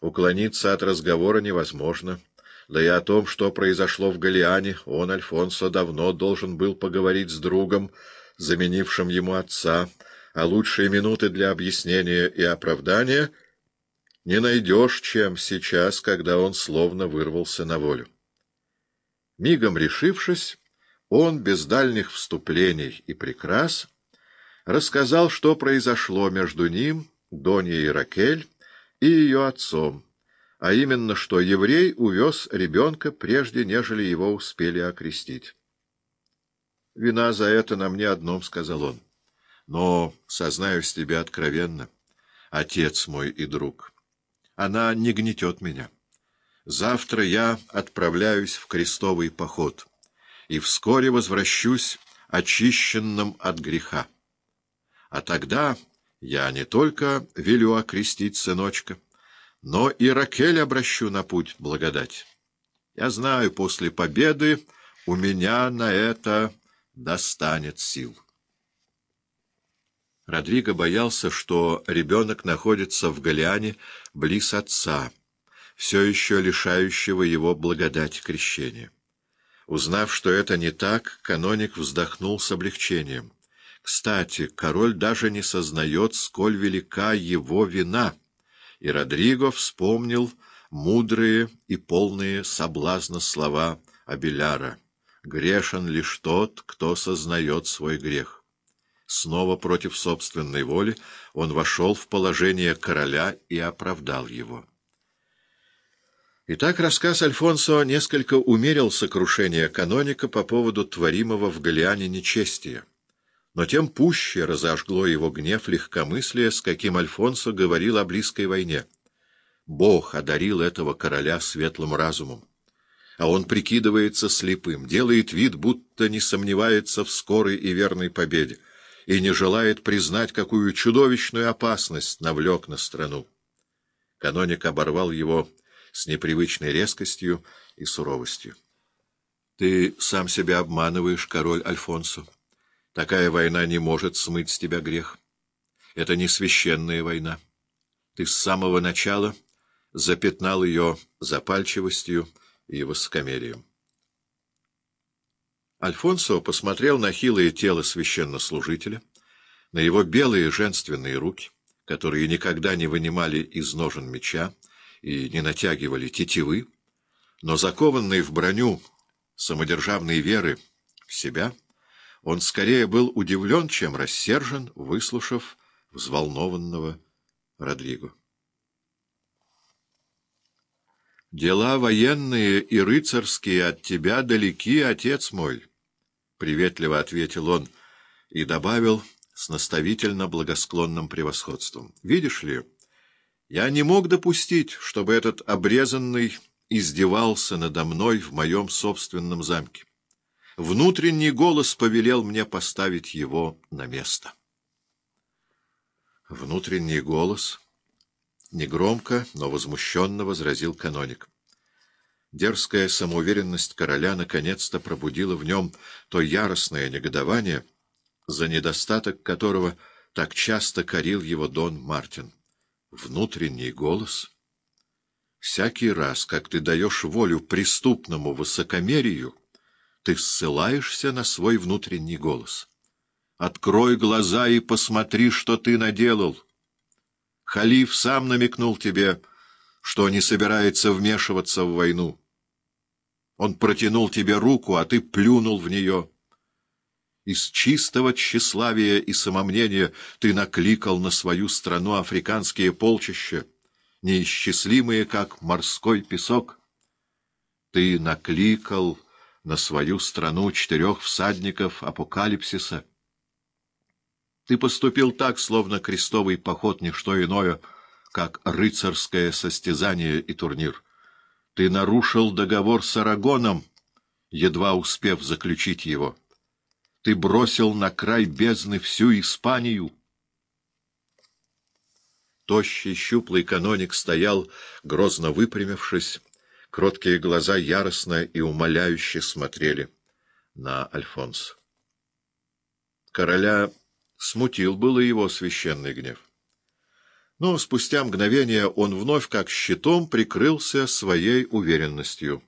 Уклониться от разговора невозможно. Да и о том, что произошло в Галиане, он, Альфонсо, давно должен был поговорить с другом, заменившим ему отца, а лучшие минуты для объяснения и оправдания не найдешь, чем сейчас, когда он словно вырвался на волю. Мигом решившись, он, без дальних вступлений и прикрас, рассказал, что произошло между ним, Доньей Ракель, и ее отцом, а именно, что еврей увез ребенка, прежде нежели его успели окрестить. «Вина за это на мне одном», — сказал он. «Но, сознаюсь тебе откровенно, отец мой и друг, она не гнетет меня. Завтра я отправляюсь в крестовый поход» и вскоре возвращусь очищенным от греха. А тогда я не только велю окрестить сыночка, но и Ракель обращу на путь благодать. Я знаю, после победы у меня на это достанет сил. Родриго боялся, что ребенок находится в Галиане близ отца, все еще лишающего его благодати крещения. Узнав, что это не так, каноник вздохнул с облегчением. Кстати, король даже не сознает, сколь велика его вина, и Родриго вспомнил мудрые и полные соблазна слова Абеляра. «Грешен лишь тот, кто сознает свой грех». Снова против собственной воли он вошел в положение короля и оправдал его. Итак, рассказ Альфонсо несколько умерил сокрушение каноника по поводу творимого в Галиане нечестия. Но тем пуще разожгло его гнев легкомыслие, с каким Альфонсо говорил о близкой войне. Бог одарил этого короля светлым разумом. А он прикидывается слепым, делает вид, будто не сомневается в скорой и верной победе, и не желает признать, какую чудовищную опасность навлек на страну. Каноник оборвал его с непривычной резкостью и суровостью. — Ты сам себя обманываешь, король Альфонсо. Такая война не может смыть с тебя грех. Это не священная война. Ты с самого начала запятнал ее запальчивостью и высокомерием. Альфонсо посмотрел на хилое тело священнослужителя, на его белые женственные руки, которые никогда не вынимали из ножен меча, и не натягивали тетивы, но закованный в броню самодержавной веры в себя, он скорее был удивлен, чем рассержен, выслушав взволнованного Родриго. «Дела военные и рыцарские от тебя далеки, отец мой», — приветливо ответил он и добавил с наставительно благосклонным превосходством. «Видишь ли...» Я не мог допустить, чтобы этот обрезанный издевался надо мной в моем собственном замке. Внутренний голос повелел мне поставить его на место. Внутренний голос негромко, но возмущенно возразил каноник. Дерзкая самоуверенность короля наконец-то пробудила в нем то яростное негодование, за недостаток которого так часто корил его Дон Мартин внутренний голос. Всякий раз, как ты даешь волю преступному высокомерию, ты ссылаешься на свой внутренний голос. Открой глаза и посмотри, что ты наделал. Халиф сам намекнул тебе, что не собирается вмешиваться в войну. Он протянул тебе руку, а ты плюнул в нее. Из чистого тщеславия и самомнения ты накликал на свою страну африканские полчища, неисчислимые, как морской песок. Ты накликал на свою страну четырех всадников апокалипсиса. Ты поступил так, словно крестовый поход — не что иное, как рыцарское состязание и турнир. Ты нарушил договор с Арагоном, едва успев заключить его ты бросил на край бездны всю Испанию. Тощий, щуплый каноник стоял, грозно выпрямившись, кроткие глаза яростно и умоляюще смотрели на Альфонс. Короля смутил было его священный гнев. Но спустя мгновение он вновь как щитом прикрылся своей уверенностью.